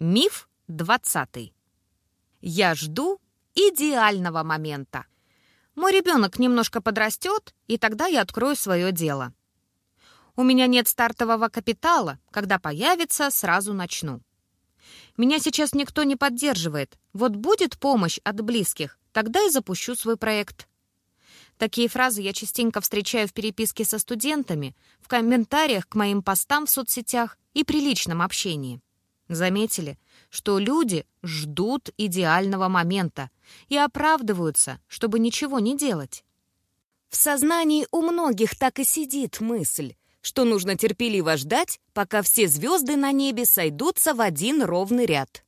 Миф 20. Я жду идеального момента. Мой ребенок немножко подрастет, и тогда я открою свое дело. У меня нет стартового капитала. Когда появится, сразу начну. Меня сейчас никто не поддерживает. Вот будет помощь от близких, тогда и запущу свой проект. Такие фразы я частенько встречаю в переписке со студентами, в комментариях к моим постам в соцсетях и при личном общении. Заметили, что люди ждут идеального момента и оправдываются, чтобы ничего не делать. В сознании у многих так и сидит мысль, что нужно терпеливо ждать, пока все звезды на небе сойдутся в один ровный ряд.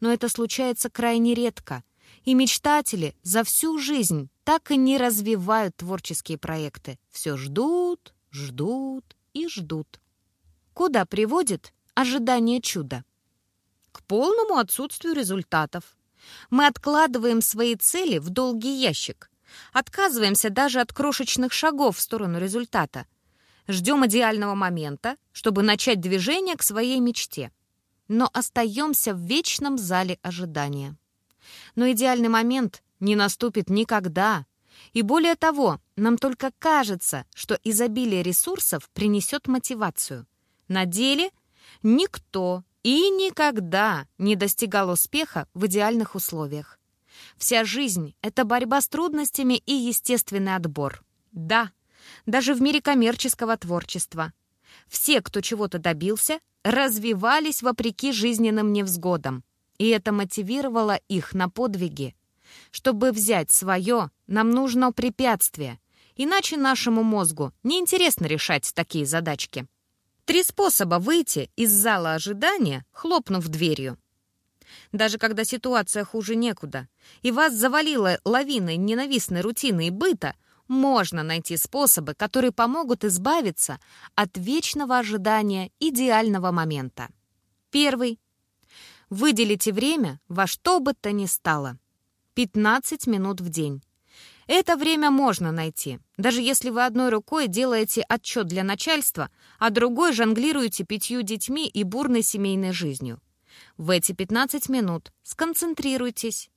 Но это случается крайне редко, и мечтатели за всю жизнь так и не развивают творческие проекты. Все ждут, ждут и ждут. Куда приводит ожидание чуда? К полному отсутствию результатов. Мы откладываем свои цели в долгий ящик. Отказываемся даже от крошечных шагов в сторону результата. Ждем идеального момента, чтобы начать движение к своей мечте. Но остаемся в вечном зале ожидания. Но идеальный момент не наступит никогда. И более того, нам только кажется, что изобилие ресурсов принесет мотивацию. На деле никто и никогда не достигал успеха в идеальных условиях. Вся жизнь — это борьба с трудностями и естественный отбор. Да, даже в мире коммерческого творчества. Все, кто чего-то добился, развивались вопреки жизненным невзгодам, и это мотивировало их на подвиги. Чтобы взять свое, нам нужно препятствие, иначе нашему мозгу неинтересно решать такие задачки. Три способа выйти из зала ожидания, хлопнув дверью. Даже когда ситуация хуже некуда, и вас завалило лавиной ненавистной рутины и быта, можно найти способы, которые помогут избавиться от вечного ожидания идеального момента. Первый. Выделите время во что бы то ни стало. 15 минут в день. Это время можно найти, даже если вы одной рукой делаете отчет для начальства, а другой жонглируете пятью детьми и бурной семейной жизнью. В эти 15 минут сконцентрируйтесь.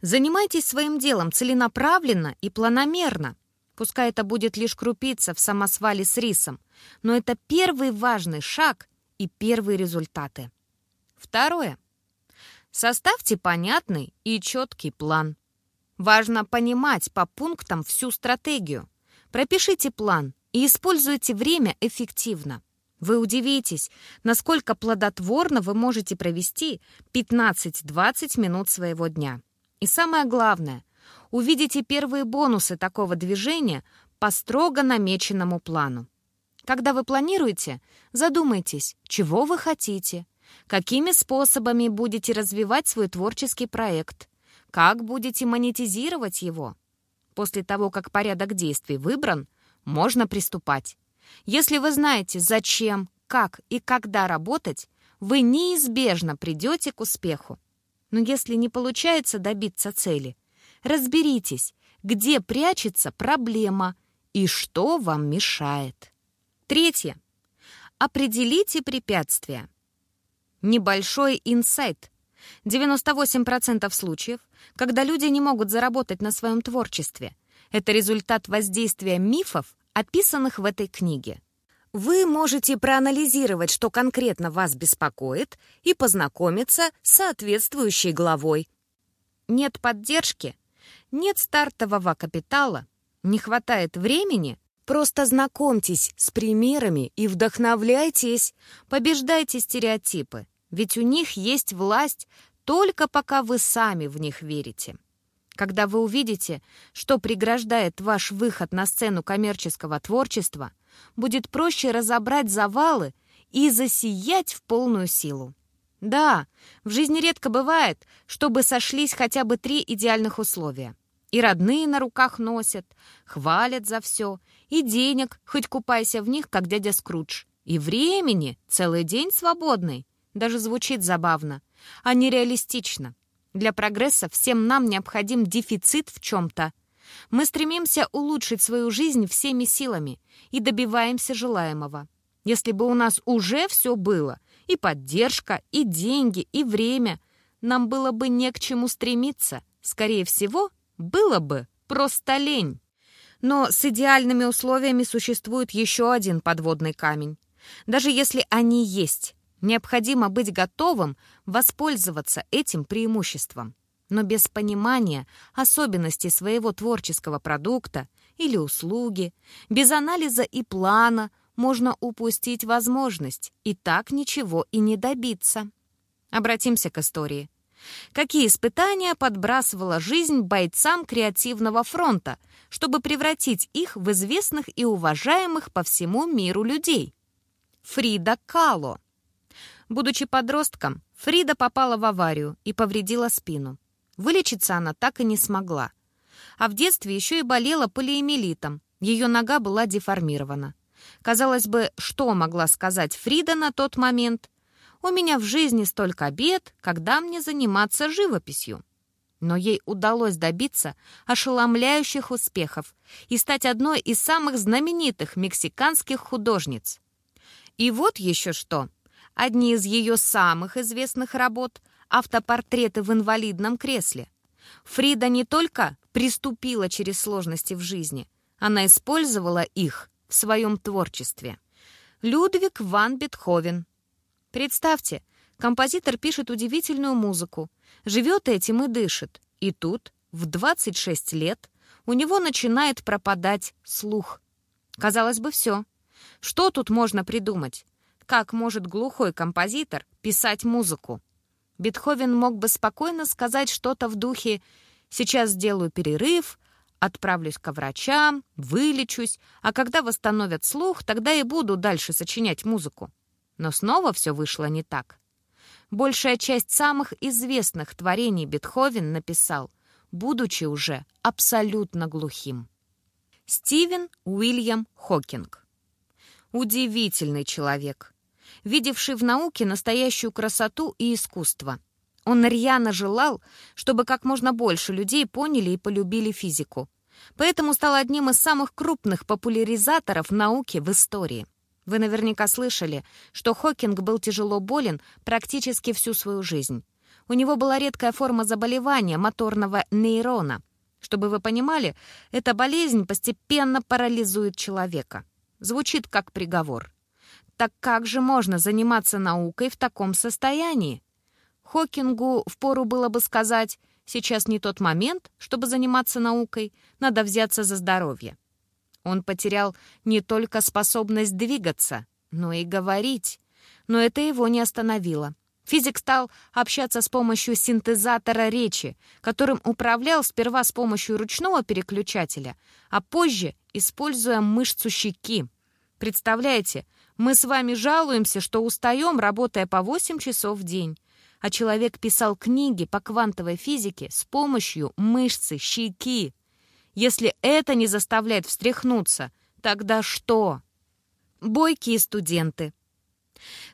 Занимайтесь своим делом целенаправленно и планомерно. Пускай это будет лишь крупица в самосвале с рисом, но это первый важный шаг и первые результаты. Второе. Составьте понятный и четкий план. Важно понимать по пунктам всю стратегию. Пропишите план и используйте время эффективно. Вы удивитесь, насколько плодотворно вы можете провести 15-20 минут своего дня. И самое главное, увидите первые бонусы такого движения по строго намеченному плану. Когда вы планируете, задумайтесь, чего вы хотите, какими способами будете развивать свой творческий проект, как будете монетизировать его? После того, как порядок действий выбран, можно приступать. Если вы знаете, зачем, как и когда работать, вы неизбежно придете к успеху. Но если не получается добиться цели, разберитесь, где прячется проблема и что вам мешает. Третье. Определите препятствия. Небольшой инсайт 98% случаев, когда люди не могут заработать на своем творчестве, это результат воздействия мифов, описанных в этой книге. Вы можете проанализировать, что конкретно вас беспокоит, и познакомиться с соответствующей главой. Нет поддержки, нет стартового капитала, не хватает времени — Просто знакомьтесь с примерами и вдохновляйтесь, побеждайте стереотипы. Ведь у них есть власть только пока вы сами в них верите. Когда вы увидите, что преграждает ваш выход на сцену коммерческого творчества, будет проще разобрать завалы и засиять в полную силу. Да, в жизни редко бывает, чтобы сошлись хотя бы три идеальных условия. И родные на руках носят, хвалят за все, и денег, хоть купайся в них, как дядя Скрудж, и времени, целый день свободный. Даже звучит забавно, а нереалистично. Для прогресса всем нам необходим дефицит в чем-то. Мы стремимся улучшить свою жизнь всеми силами и добиваемся желаемого. Если бы у нас уже все было, и поддержка, и деньги, и время. Нам было бы не к чему стремиться. Скорее всего, было бы просто лень. Но с идеальными условиями существует еще один подводный камень. Даже если они есть, необходимо быть готовым воспользоваться этим преимуществом. Но без понимания особенностей своего творческого продукта или услуги, без анализа и плана можно упустить возможность и так ничего и не добиться. Обратимся к истории. Какие испытания подбрасывала жизнь бойцам креативного фронта, чтобы превратить их в известных и уважаемых по всему миру людей? Фрида Кало. Будучи подростком, Фрида попала в аварию и повредила спину. Вылечиться она так и не смогла. А в детстве еще и болела полиэмилитом. Ее нога была деформирована. Казалось бы, что могла сказать Фрида на тот момент? У меня в жизни столько бед, когда мне заниматься живописью. Но ей удалось добиться ошеломляющих успехов и стать одной из самых знаменитых мексиканских художниц. И вот еще что. Одни из ее самых известных работ — автопортреты в инвалидном кресле. Фрида не только приступила через сложности в жизни, она использовала их в своем творчестве. Людвиг ван Бетховен, Представьте, композитор пишет удивительную музыку, живет этим и дышит. И тут, в 26 лет, у него начинает пропадать слух. Казалось бы, все. Что тут можно придумать? Как может глухой композитор писать музыку? Бетховен мог бы спокойно сказать что-то в духе «Сейчас сделаю перерыв», «Отправлюсь ко врачам», «Вылечусь», а когда восстановят слух, тогда и буду дальше сочинять музыку. Но снова все вышло не так. Большая часть самых известных творений Бетховен написал, будучи уже абсолютно глухим. Стивен Уильям Хокинг. Удивительный человек, видевший в науке настоящую красоту и искусство. Он рьяно желал, чтобы как можно больше людей поняли и полюбили физику. Поэтому стал одним из самых крупных популяризаторов науки в истории. Вы наверняка слышали, что Хокинг был тяжело болен практически всю свою жизнь. У него была редкая форма заболевания моторного нейрона. Чтобы вы понимали, эта болезнь постепенно парализует человека. Звучит как приговор. Так как же можно заниматься наукой в таком состоянии? Хокингу впору было бы сказать, сейчас не тот момент, чтобы заниматься наукой, надо взяться за здоровье. Он потерял не только способность двигаться, но и говорить. Но это его не остановило. Физик стал общаться с помощью синтезатора речи, которым управлял сперва с помощью ручного переключателя, а позже используя мышцу щеки. Представляете, мы с вами жалуемся, что устаем, работая по 8 часов в день. А человек писал книги по квантовой физике с помощью мышцы щеки. Если это не заставляет встряхнуться, тогда что? Бойкие студенты.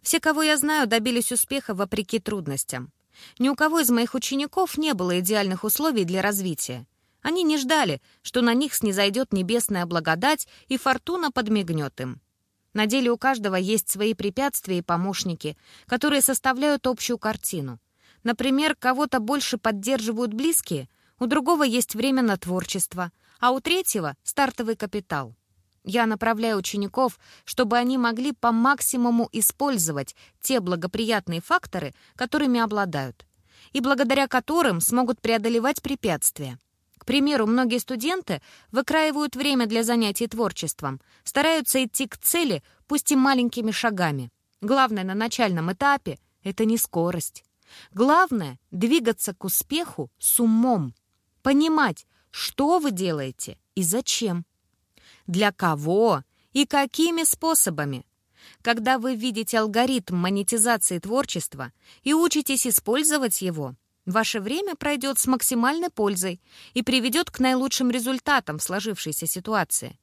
Все, кого я знаю, добились успеха вопреки трудностям. Ни у кого из моих учеников не было идеальных условий для развития. Они не ждали, что на них снизойдет небесная благодать и фортуна подмигнет им. На деле у каждого есть свои препятствия и помощники, которые составляют общую картину. Например, кого-то больше поддерживают близкие, у другого есть время на творчество, а у третьего — стартовый капитал. Я направляю учеников, чтобы они могли по максимуму использовать те благоприятные факторы, которыми обладают, и благодаря которым смогут преодолевать препятствия. Примеру, многие студенты выкраивают время для занятий творчеством, стараются идти к цели, пусть и маленькими шагами. Главное на начальном этапе — это не скорость. Главное — двигаться к успеху с умом. Понимать, что вы делаете и зачем. Для кого и какими способами. Когда вы видите алгоритм монетизации творчества и учитесь использовать его, ваше время пройдет с максимальной пользой и приведет к наилучшим результатам в сложившейся ситуации.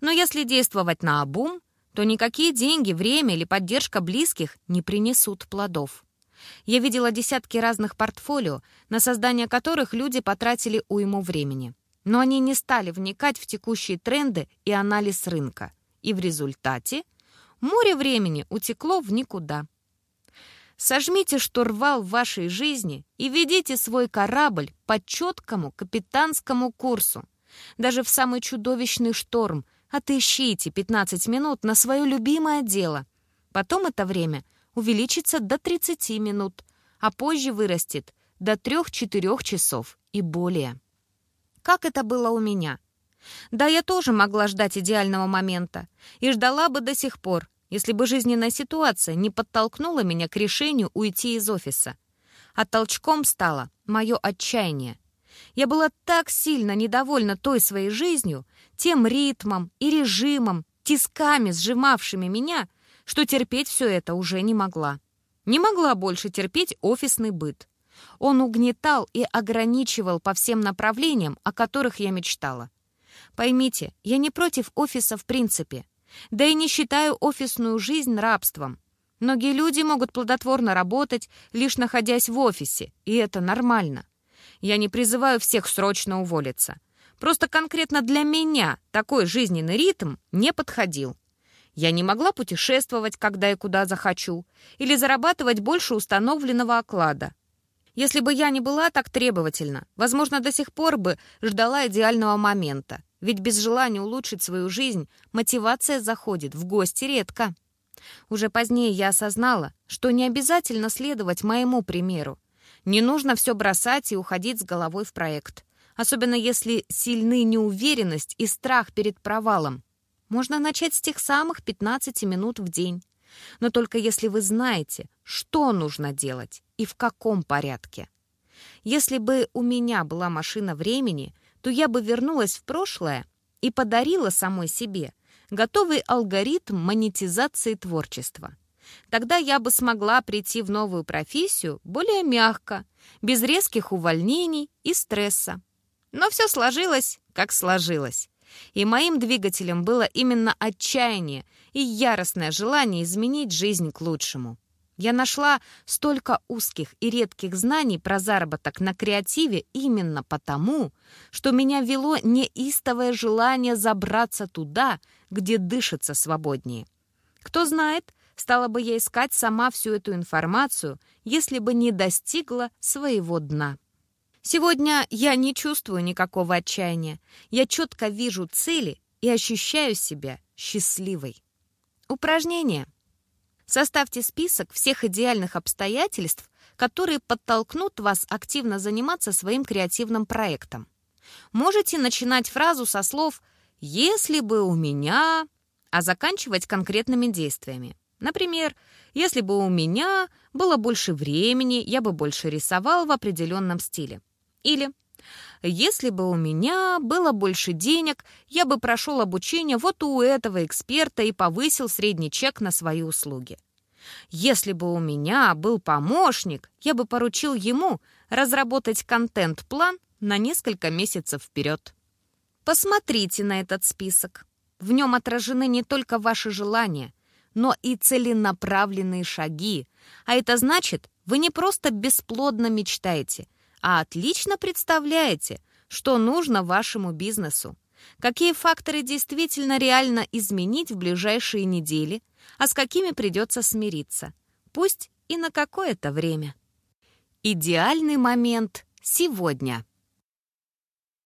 Но если действовать на обум, то никакие деньги, время или поддержка близких не принесут плодов. Я видела десятки разных портфолио, на создание которых люди потратили уйму времени. Но они не стали вникать в текущие тренды и анализ рынка. И в результате море времени утекло в никуда. Сожмите штурвал вашей жизни и ведите свой корабль по четкому капитанскому курсу. Даже в самый чудовищный шторм отыщите 15 минут на свое любимое дело. Потом это время увеличится до 30 минут, а позже вырастет до 3-4 часов и более. Как это было у меня? Да, я тоже могла ждать идеального момента и ждала бы до сих пор, если бы жизненная ситуация не подтолкнула меня к решению уйти из офиса. А толчком стало мое отчаяние. Я была так сильно недовольна той своей жизнью, тем ритмом и режимом, тисками, сжимавшими меня, что терпеть все это уже не могла. Не могла больше терпеть офисный быт. Он угнетал и ограничивал по всем направлениям, о которых я мечтала. Поймите, я не против офиса в принципе. Да и не считаю офисную жизнь рабством. Многие люди могут плодотворно работать, лишь находясь в офисе, и это нормально. Я не призываю всех срочно уволиться. Просто конкретно для меня такой жизненный ритм не подходил. Я не могла путешествовать, когда и куда захочу, или зарабатывать больше установленного оклада. Если бы я не была так требовательна, возможно, до сих пор бы ждала идеального момента. Ведь без желания улучшить свою жизнь мотивация заходит в гости редко. Уже позднее я осознала, что не обязательно следовать моему примеру. Не нужно все бросать и уходить с головой в проект. Особенно если сильны неуверенность и страх перед провалом. Можно начать с тех самых 15 минут в день. Но только если вы знаете, что нужно делать и в каком порядке. Если бы у меня была машина времени, то я бы вернулась в прошлое и подарила самой себе готовый алгоритм монетизации творчества. Тогда я бы смогла прийти в новую профессию более мягко, без резких увольнений и стресса. Но все сложилось, как сложилось. И моим двигателем было именно отчаяние и яростное желание изменить жизнь к лучшему. Я нашла столько узких и редких знаний про заработок на креативе именно потому, что меня вело неистовое желание забраться туда, где дышится свободнее. Кто знает, стала бы я искать сама всю эту информацию, если бы не достигла своего дна. Сегодня я не чувствую никакого отчаяния. Я четко вижу цели и ощущаю себя счастливой. Упражнение. Составьте список всех идеальных обстоятельств, которые подтолкнут вас активно заниматься своим креативным проектом. Можете начинать фразу со слов «если бы у меня», а заканчивать конкретными действиями. Например, если бы у меня было больше времени, я бы больше рисовал в определенном стиле. Или если бы у меня было больше денег, я бы прошел обучение вот у этого эксперта и повысил средний чек на свои услуги. Если бы у меня был помощник, я бы поручил ему разработать контент-план на несколько месяцев вперед. Посмотрите на этот список. В нем отражены не только ваши желания, но и целенаправленные шаги. А это значит, вы не просто бесплодно мечтаете, а отлично представляете, что нужно вашему бизнесу, какие факторы действительно реально изменить в ближайшие недели, а с какими придется смириться, пусть и на какое-то время. Идеальный момент сегодня.